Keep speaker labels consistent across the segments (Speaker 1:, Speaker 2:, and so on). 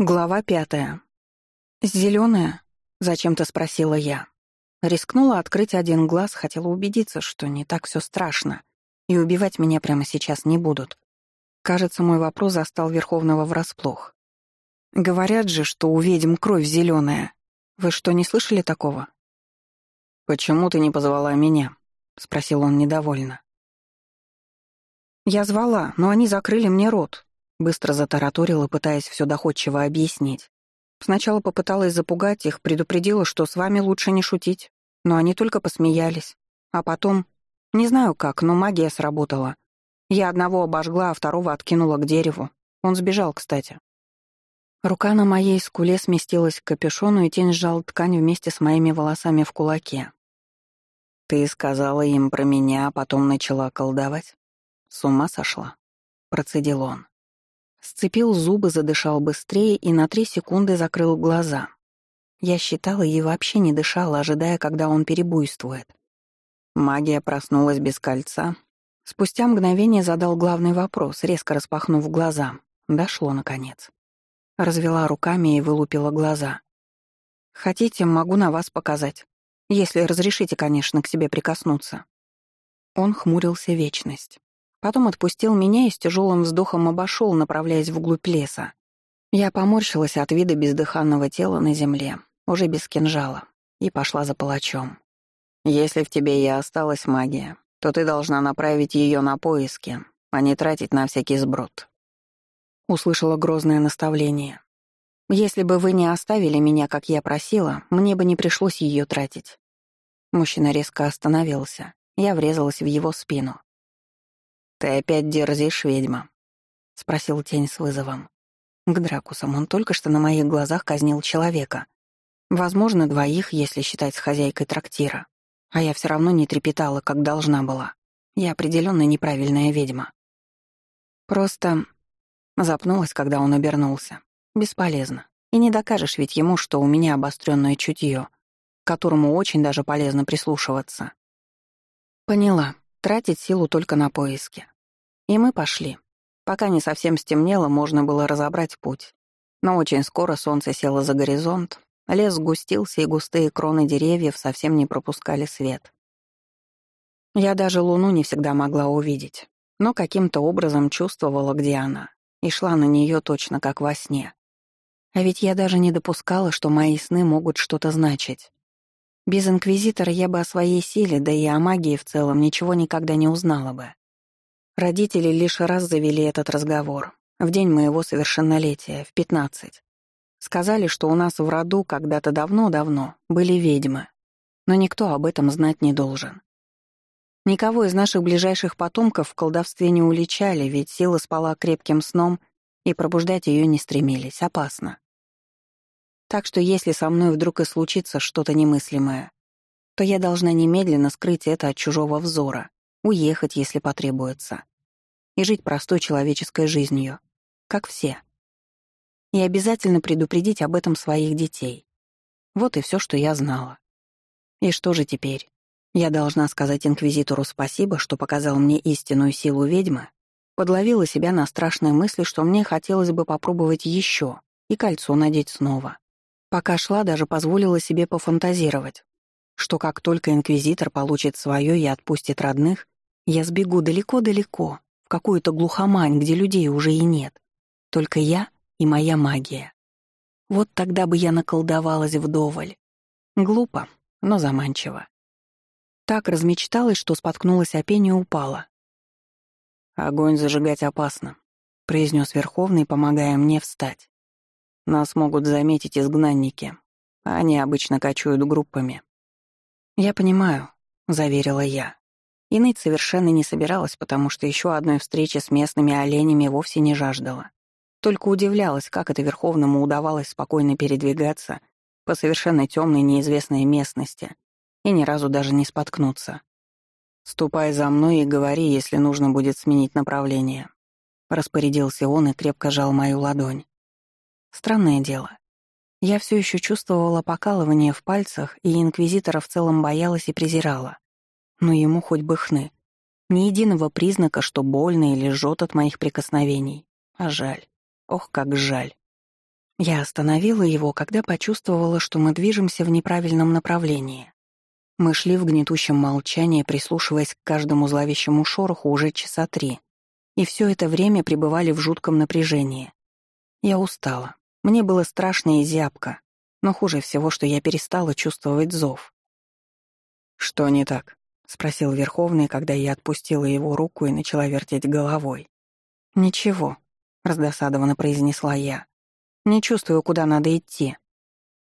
Speaker 1: Глава пятая. «Зелёная?» — зачем-то спросила я. Рискнула открыть один глаз, хотела убедиться, что не так всё страшно, и убивать меня прямо сейчас не будут. Кажется, мой вопрос застал Верховного врасплох. «Говорят же, что у ведьм кровь зелёная. Вы что, не слышали такого?»
Speaker 2: «Почему ты не позвала меня?» — спросил он недовольно.
Speaker 1: «Я звала, но они закрыли мне рот. Быстро затараторила, пытаясь все доходчиво объяснить. Сначала попыталась запугать их, предупредила, что с вами лучше не шутить. Но они только посмеялись. А потом... Не знаю как, но магия сработала. Я одного обожгла, а второго откинула к дереву. Он сбежал, кстати. Рука на моей скуле сместилась к капюшону, и тень сжал ткань вместе с моими волосами в кулаке.
Speaker 2: «Ты сказала им про меня, а потом начала колдовать? С ума сошла?» — процедил он.
Speaker 1: Сцепил зубы, задышал быстрее и на три секунды закрыл глаза. Я считала и вообще не дышала, ожидая, когда он перебуйствует. Магия проснулась без кольца. Спустя мгновение задал главный вопрос, резко распахнув глаза. Дошло, наконец. Развела руками и вылупила глаза. «Хотите, могу на вас показать. Если разрешите, конечно, к себе прикоснуться». Он хмурился вечность. Потом отпустил меня и с тяжелым вздохом обошел, направляясь вглубь леса. Я поморщилась от вида бездыханного тела на земле, уже без кинжала, и пошла за палачом.
Speaker 2: «Если в тебе и осталась магия, то ты должна направить ее на поиски, а не тратить на всякий сброд».
Speaker 1: Услышала грозное наставление. «Если бы вы не оставили меня, как я просила, мне бы не пришлось ее тратить». Мужчина резко остановился. Я врезалась в его спину.
Speaker 2: «Ты опять дерзишь, ведьма?» — спросил тень с вызовом.
Speaker 1: К Дракусам он только что на моих глазах казнил человека. Возможно, двоих, если считать с хозяйкой трактира. А я все равно не трепетала, как должна была. Я определенно неправильная ведьма. Просто запнулась, когда он обернулся. Бесполезно. И не докажешь ведь ему, что у меня обостренное чутье, которому очень даже полезно прислушиваться. Поняла. Тратить силу только на поиски. И мы пошли. Пока не совсем стемнело, можно было разобрать путь. Но очень скоро солнце село за горизонт, лес сгустился, и густые кроны деревьев совсем не пропускали свет. Я даже луну не всегда могла увидеть, но каким-то образом чувствовала, где она, и шла на нее точно как во сне. А ведь я даже не допускала, что мои сны могут что-то значить. Без Инквизитора я бы о своей силе, да и о магии в целом ничего никогда не узнала бы. Родители лишь раз завели этот разговор, в день моего совершеннолетия, в пятнадцать. Сказали, что у нас в роду когда-то давно-давно были ведьмы, но никто об этом знать не должен. Никого из наших ближайших потомков в колдовстве не уличали, ведь сила спала крепким сном, и пробуждать ее не стремились, опасно. Так что если со мной вдруг и случится что-то немыслимое, то я должна немедленно скрыть это от чужого взора, уехать, если потребуется, и жить простой человеческой жизнью, как все. И обязательно предупредить об этом своих детей. Вот и все, что я знала. И что же теперь? Я должна сказать инквизитору спасибо, что показал мне истинную силу ведьмы, подловила себя на страшной мысли, что мне хотелось бы попробовать еще и кольцо надеть снова. Пока шла, даже позволила себе пофантазировать, что как только инквизитор получит свое и отпустит родных, я сбегу далеко-далеко, в какую-то глухомань, где людей уже и нет. Только я и моя магия. Вот тогда бы я наколдовалась вдоволь. Глупо, но заманчиво. Так размечталась, что споткнулась о пень и упала.
Speaker 2: «Огонь зажигать опасно», — произнес Верховный, помогая мне встать. «Нас могут заметить изгнанники. Они обычно кочуют группами».
Speaker 1: «Я понимаю», — заверила я. И ныть совершенно не собиралась, потому что еще одной встречи с местными оленями вовсе не жаждала. Только удивлялась, как это Верховному удавалось спокойно передвигаться по совершенно темной неизвестной местности и ни разу даже не споткнуться. «Ступай за мной и говори, если нужно будет сменить направление», — распорядился он и крепко жал мою ладонь. Странное дело. Я все еще чувствовала покалывание в пальцах, и инквизитора в целом боялась и презирала. Но ему хоть бы хны. Ни единого признака, что больно или жжет от моих прикосновений. А жаль. Ох, как жаль. Я остановила его, когда почувствовала, что мы движемся в неправильном направлении. Мы шли в гнетущем молчании, прислушиваясь к каждому зловещему шороху уже часа три. И все это время пребывали в жутком напряжении. Я устала. Мне было страшно и зябко. Но хуже всего, что я перестала чувствовать зов.
Speaker 2: «Что не так?» — спросил Верховный, когда я отпустила его руку и начала вертеть головой.
Speaker 1: «Ничего», — раздосадованно произнесла я. Не чувствую, куда надо идти.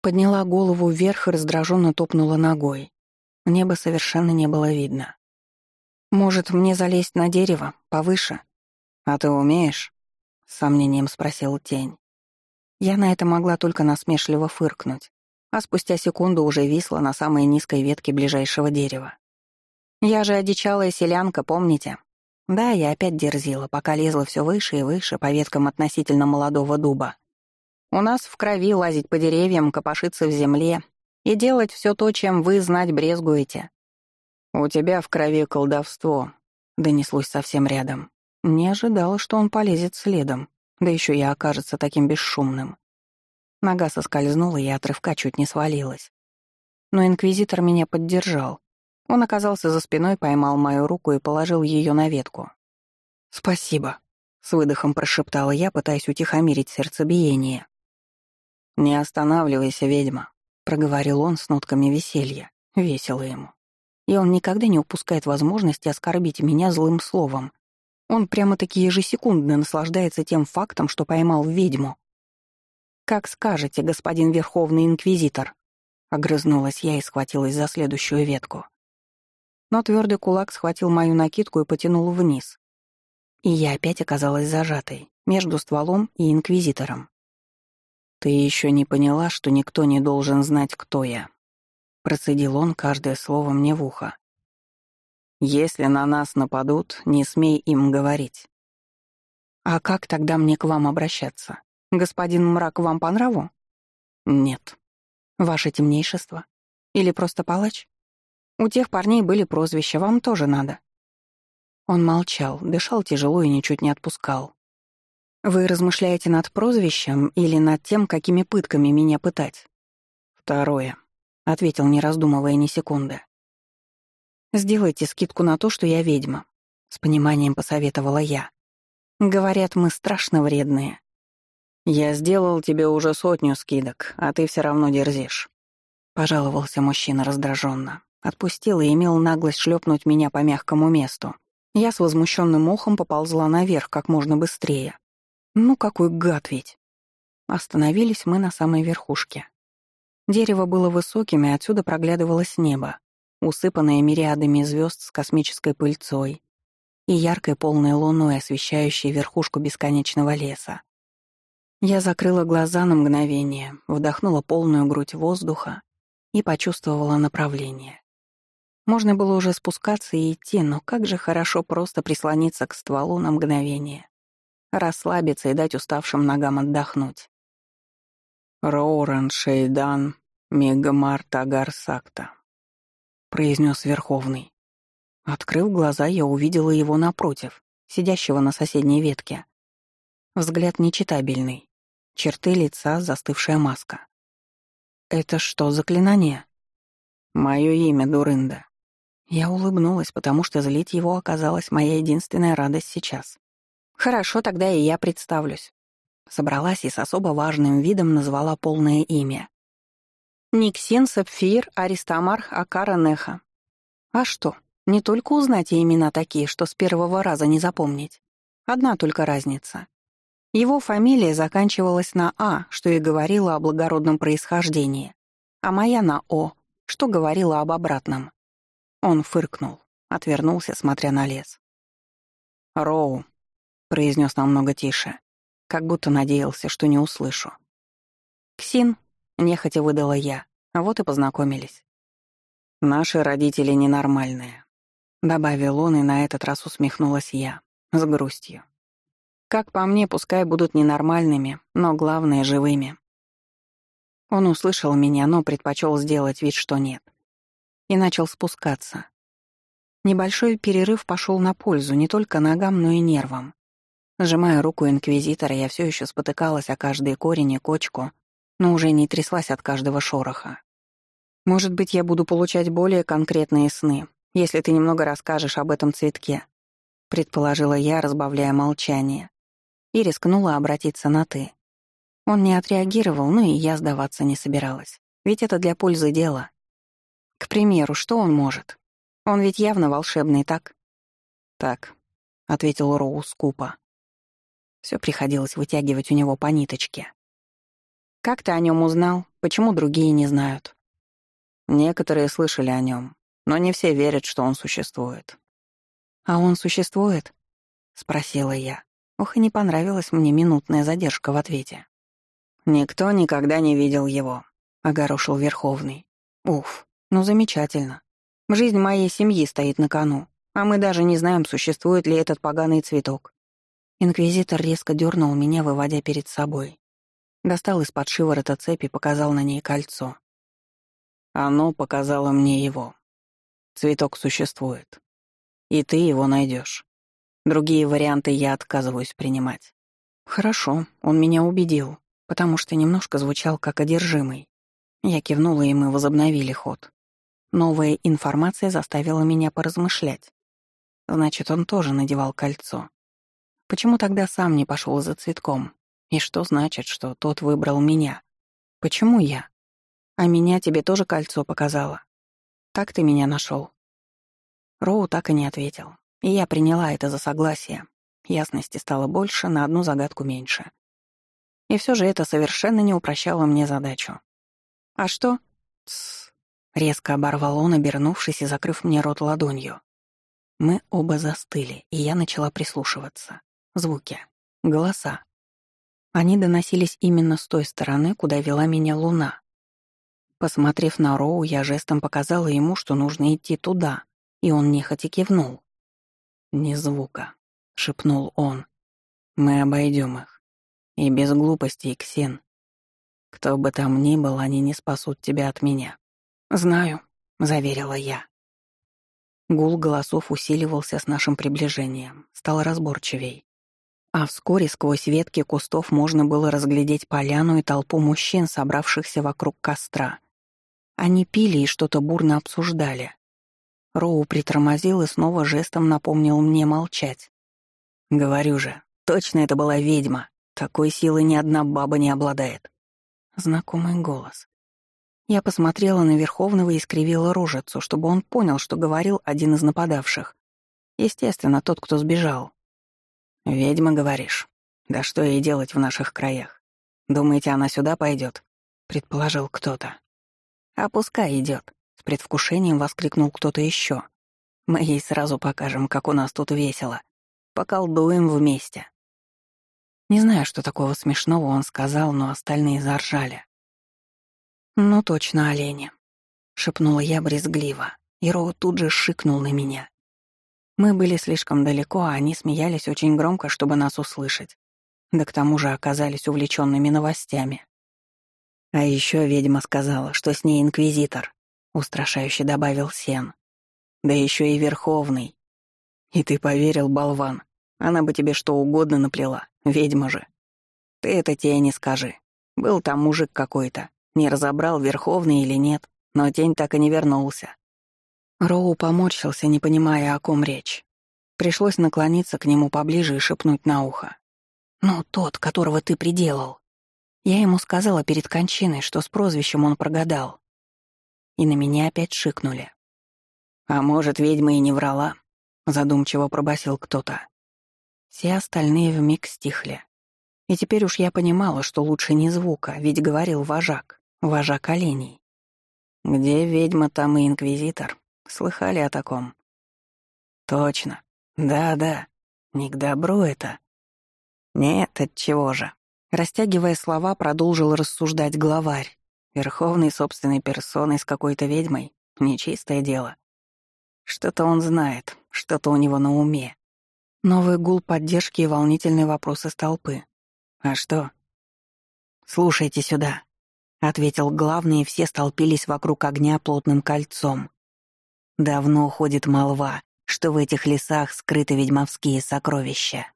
Speaker 1: Подняла голову вверх и раздраженно топнула ногой. Небо совершенно не было видно. «Может, мне залезть на дерево, повыше?»
Speaker 2: «А ты умеешь?» — с сомнением спросил тень.
Speaker 1: Я на это могла только насмешливо фыркнуть, а спустя секунду уже висла на самой низкой ветке ближайшего дерева. «Я же одичалая селянка, помните?» Да, я опять дерзила, пока лезла все выше и выше по веткам относительно молодого дуба. У нас в крови лазить по деревьям, копошиться в земле и делать все то, чем вы знать брезгуете.
Speaker 2: «У тебя в крови колдовство», — донеслось совсем рядом.
Speaker 1: Не ожидала, что он полезет следом, да еще и окажется таким бесшумным. Нога соскользнула, и от рывка чуть не свалилась. Но инквизитор меня поддержал. Он оказался за спиной, поймал мою руку и положил ее на ветку. «Спасибо», — с выдохом прошептала я, пытаясь утихомирить сердцебиение.
Speaker 2: «Не останавливайся, ведьма», — проговорил он с нотками веселья.
Speaker 1: Весело ему. И он никогда не упускает возможности оскорбить меня злым словом. Он прямо-таки ежесекундно наслаждается тем фактом, что поймал ведьму. «Как скажете, господин Верховный Инквизитор», — огрызнулась я и схватилась за следующую ветку. Но твердый кулак схватил мою накидку и потянул вниз. И я опять оказалась зажатой, между стволом и Инквизитором.
Speaker 2: «Ты еще не поняла, что никто не должен знать, кто я», — процедил он каждое слово мне в ухо. «Если на нас нападут, не смей им говорить».
Speaker 1: «А как тогда мне к вам обращаться? Господин Мрак вам по нраву?»
Speaker 2: «Нет».
Speaker 1: «Ваше темнейшество? Или просто палач? У тех парней были прозвища, вам тоже надо». Он молчал, дышал тяжело и ничуть не отпускал. Вы размышляете над прозвищем или над тем, какими пытками меня пытать?
Speaker 2: Второе,
Speaker 1: ответил, не раздумывая ни секунды. Сделайте скидку на то, что я ведьма, с пониманием посоветовала я. Говорят, мы страшно вредные.
Speaker 2: Я сделал тебе уже сотню скидок, а ты все равно дерзишь.
Speaker 1: Пожаловался мужчина раздраженно. Отпустил и имел наглость шлепнуть меня по мягкому месту. Я с возмущенным ухом поползла наверх как можно быстрее. Ну какой гад ведь! Остановились мы на самой верхушке. Дерево было высоким, и отсюда проглядывалось небо, усыпанное мириадами звезд с космической пыльцой и яркой полной луной, освещающей верхушку бесконечного леса. Я закрыла глаза на мгновение, вдохнула полную грудь воздуха и почувствовала направление. Можно было уже спускаться и идти, но как же хорошо просто прислониться к стволу на мгновение расслабиться и дать уставшим ногам отдохнуть.
Speaker 2: «Роурен Шейдан Мегамар Тагар Сакта», — произнес Верховный.
Speaker 1: Открыв глаза, я увидела его напротив, сидящего на соседней ветке. Взгляд нечитабельный, черты лица, застывшая маска. «Это что, заклинание?»
Speaker 2: «Мое имя Дурында».
Speaker 1: Я улыбнулась, потому что злить его оказалась моя единственная радость сейчас. Хорошо, тогда и я представлюсь. Собралась и с особо важным видом назвала полное имя. Никсин Сапфир Аристомарх Акара Неха. А что, не только узнать имена такие, что с первого раза не запомнить. Одна только разница. Его фамилия заканчивалась на «А», что и говорила о благородном происхождении, а моя на «О», что говорила об обратном. Он фыркнул, отвернулся, смотря на лес.
Speaker 2: «Роу»,
Speaker 1: произнес намного тише, как будто надеялся, что не услышу. «Ксин», — нехотя выдала я, а вот и познакомились.
Speaker 2: «Наши родители ненормальные», — добавил он, и на этот раз усмехнулась я, с грустью.
Speaker 1: «Как по мне, пускай будут ненормальными, но главное — живыми». Он услышал меня, но предпочел сделать вид, что нет. И начал спускаться. Небольшой перерыв пошел на пользу не только ногам, но и нервам. Сжимая руку инквизитора, я все еще спотыкалась о каждой корень и кочку, но уже не тряслась от каждого шороха. «Может быть, я буду получать более конкретные сны, если ты немного расскажешь об этом цветке», предположила я, разбавляя молчание, и рискнула обратиться на «ты». Он не отреагировал, ну и я сдаваться не собиралась, ведь это для пользы дела. К примеру, что он может? Он ведь явно волшебный, так? «Так», — ответил Роу скупо. Все приходилось вытягивать у него по ниточке. «Как ты о нем узнал? Почему другие не знают?» «Некоторые слышали о нем, но не все верят, что он существует». «А он существует?» — спросила я. Ох, и не понравилась мне минутная задержка в ответе. «Никто никогда не видел его», — огорошил Верховный. «Уф, ну замечательно. Жизнь моей семьи стоит на кону, а мы даже не знаем, существует ли этот поганый цветок. Инквизитор резко дернул меня, выводя перед собой. Достал из-под шиворота цепи, показал на ней кольцо. Оно показало мне его. Цветок существует. И ты его найдешь. Другие варианты я отказываюсь принимать. Хорошо, он меня убедил, потому что немножко звучал как одержимый. Я кивнула, и мы возобновили ход. Новая информация заставила меня поразмышлять. Значит, он тоже надевал кольцо. Почему тогда сам не пошел за цветком? И что значит, что тот выбрал меня? Почему я? А меня тебе тоже кольцо показало. Так ты меня нашел. Роу так и не ответил. И я приняла это за согласие. Ясности стало больше, на одну загадку меньше. И все же это совершенно не упрощало мне задачу. «А что?» «Тссс», — резко оборвал он, обернувшись и закрыв мне рот ладонью. Мы оба застыли, и я начала прислушиваться. Звуки. Голоса. Они доносились именно с той стороны, куда вела меня луна. Посмотрев на Роу, я жестом показала ему, что нужно идти туда, и он нехотя кивнул. «Ни звука», — шепнул он. «Мы обойдем их. И без глупостей, Ксен. Кто бы там ни был, они не спасут тебя от меня». «Знаю», — заверила я. Гул голосов усиливался с нашим приближением, стал разборчивей. А вскоре сквозь ветки кустов можно было разглядеть поляну и толпу мужчин, собравшихся вокруг костра. Они пили и что-то бурно обсуждали. Роу притормозил и снова жестом напомнил мне молчать. «Говорю же, точно это была ведьма. Такой силы ни одна баба не обладает». Знакомый голос. Я посмотрела на Верховного и скривила рожицу, чтобы он понял, что говорил один из нападавших. Естественно, тот, кто сбежал. «Ведьма, говоришь? Да что ей делать в наших краях? Думаете, она сюда пойдет? предположил кто-то. «А пускай идет, с предвкушением воскликнул кто-то еще. «Мы ей сразу покажем, как у нас тут весело. Поколдуем вместе». Не знаю, что такого смешного он сказал, но остальные заржали. «Ну точно, олени», — шепнула я брезгливо, и Роу тут же шикнул на меня. Мы были слишком далеко, а они смеялись очень громко, чтобы нас услышать. Да к тому же оказались увлеченными новостями. А еще ведьма сказала, что с ней инквизитор, устрашающе добавил Сен. Да еще и Верховный. И ты поверил, болван. Она бы тебе что угодно наплела, ведьма же. Ты это тебе не скажи. Был там мужик какой-то. Не разобрал, Верховный или нет, но тень так и не вернулся. Роу поморщился, не понимая, о ком речь. Пришлось наклониться к нему поближе и шепнуть на ухо. «Ну, тот, которого ты приделал». Я ему сказала перед кончиной, что с прозвищем он прогадал. И на меня опять шикнули. «А может, ведьма и не врала?» — задумчиво пробасил кто-то. Все остальные вмиг стихли. И теперь уж я понимала, что лучше не звука, ведь говорил вожак, вожак оленей. Где ведьма, там и инквизитор. Слыхали о таком? Точно. Да-да. Не к добру это. Нет, от чего же? Растягивая слова, продолжил рассуждать главарь. Верховный собственной персоной с какой-то ведьмой. Нечистое дело. Что-то он знает, что-то у него на уме. Новый гул поддержки и волнительные вопросы с толпы. А что? «Слушайте сюда», — ответил главный, и все столпились вокруг огня плотным кольцом. Давно ходит молва, что в этих лесах скрыты ведьмовские сокровища.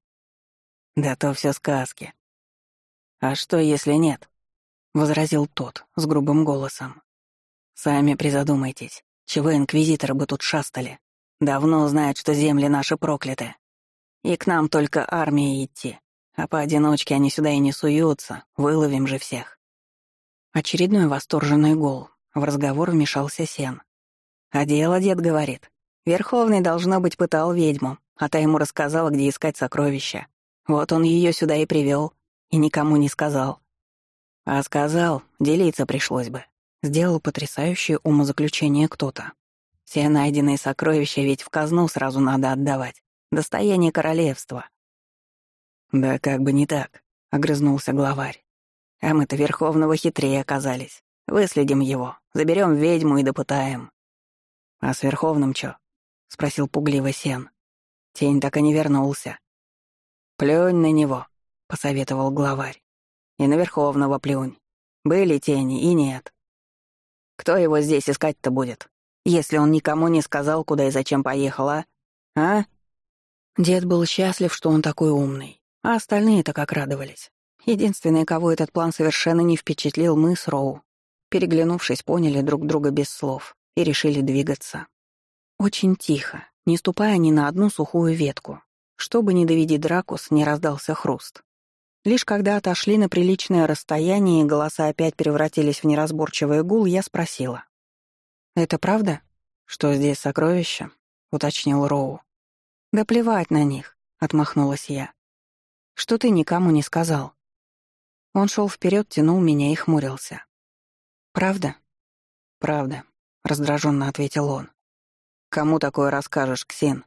Speaker 2: Да то все сказки. А что, если нет? возразил тот с грубым голосом. Сами призадумайтесь, чего инквизиторы бы тут шастали. Давно знают, что земли наши прокляты. И к нам только армии идти. А поодиночке они сюда и не суются, выловим же всех. Очередной восторженный гол. В разговор вмешался Сен. А дело дед говорит. Верховный, должно быть, пытал ведьму, а та ему рассказала, где искать сокровища. Вот он ее сюда и привел, и никому не сказал. А сказал, делиться пришлось бы. Сделал потрясающее умозаключение кто-то. Все найденные сокровища ведь в казну сразу надо отдавать. Достояние королевства. «Да как бы не так», — огрызнулся главарь. «А мы-то Верховного хитрее оказались. Выследим его, заберем ведьму и допытаем». «А с Верховным чё?» — спросил пугливо Сен. Тень так и не вернулся. «Плюнь на него», — посоветовал главарь. И на Верховного плюнь. Были тени и нет. Кто его здесь искать-то будет, если он никому не сказал, куда и зачем поехал, а? А? Дед был счастлив, что он такой умный, а остальные-то как радовались. Единственные, кого этот план совершенно не впечатлил, мы с Роу. Переглянувшись, поняли друг друга без слов и решили двигаться. Очень тихо, не ступая ни на одну сухую ветку, чтобы, не доведи Дракус, не раздался хруст. Лишь когда отошли на приличное расстояние и голоса опять превратились в неразборчивый гул, я спросила. «Это правда, что здесь сокровища?» — уточнил Роу. «Да плевать на них», — отмахнулась я. «Что ты никому не сказал?» Он шел вперед, тянул меня и хмурился. «Правда?» «Правда», — раздраженно ответил он. «Кому такое расскажешь, Ксен?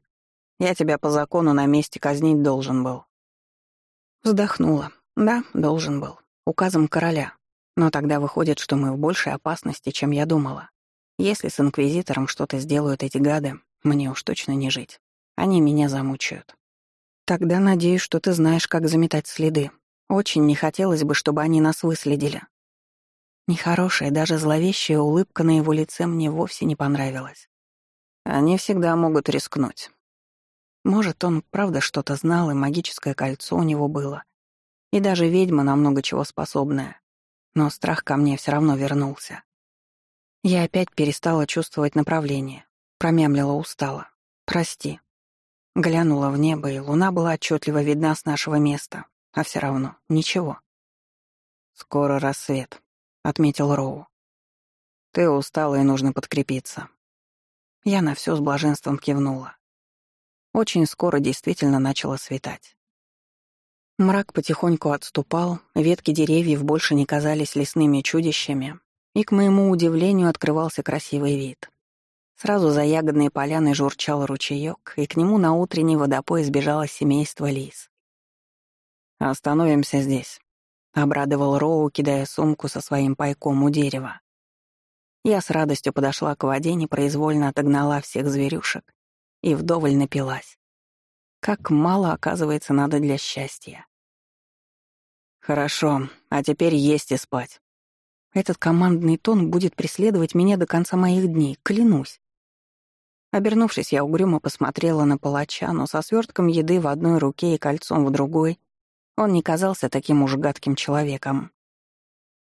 Speaker 2: Я тебя по закону на месте казнить должен был. Вздохнула. Да, должен был. Указом короля. Но тогда выходит, что мы в большей опасности, чем я думала. Если с Инквизитором что-то сделают эти гады, мне уж точно не жить. Они меня замучают. Тогда надеюсь, что ты знаешь, как заметать следы. Очень не хотелось бы, чтобы они нас выследили. Нехорошая, даже зловещая улыбка на его лице мне вовсе не понравилась. Они всегда могут рискнуть. Может, он правда что-то знал, и магическое кольцо у него было. И даже ведьма на много чего способная. Но страх ко мне все равно вернулся. Я опять перестала чувствовать направление. Промямлила устало. «Прости». Глянула в небо, и луна была отчетливо видна с нашего места. А все равно ничего. «Скоро рассвет», — отметил Роу. «Ты устала и нужно подкрепиться». Я на все с блаженством кивнула. Очень скоро действительно начало светать. Мрак потихоньку отступал, ветки деревьев больше не казались лесными чудищами, и, к моему удивлению, открывался красивый вид. Сразу за ягодной поляной журчал ручеёк, и к нему на утренний водопой сбежало семейство лис. «Остановимся здесь», — обрадовал Роу, кидая сумку со своим пайком у дерева. Я с радостью подошла к воде, непроизвольно отогнала всех зверюшек и вдоволь напилась. Как мало, оказывается, надо для счастья. Хорошо, а теперь есть и спать. Этот командный тон будет преследовать меня до конца моих дней, клянусь. Обернувшись, я угрюмо посмотрела на палача, но со свертком еды в одной руке и кольцом в другой он не казался таким уж гадким человеком.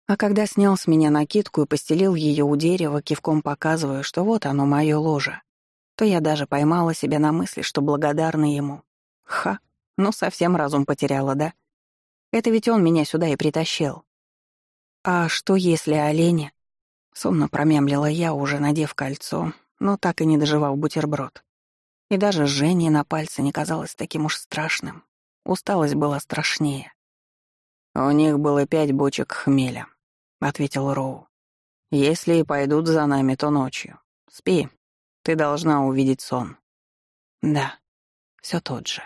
Speaker 2: А когда снял с меня накидку и постелил ее у дерева, кивком показывая, что вот оно, мое ложе, то я даже поймала себя на мысли, что благодарна ему. Ха, ну совсем разум потеряла, да? Это ведь он меня сюда и притащил. А что если оленя? Сонно промямлила я, уже надев кольцо, но так и не доживав бутерброд. И даже жжение на пальце не казалось таким уж страшным. Усталость была страшнее. «У них было пять бочек хмеля», — ответил Роу. «Если и пойдут за нами, то ночью. Спи, ты должна увидеть сон. Да, все тот же.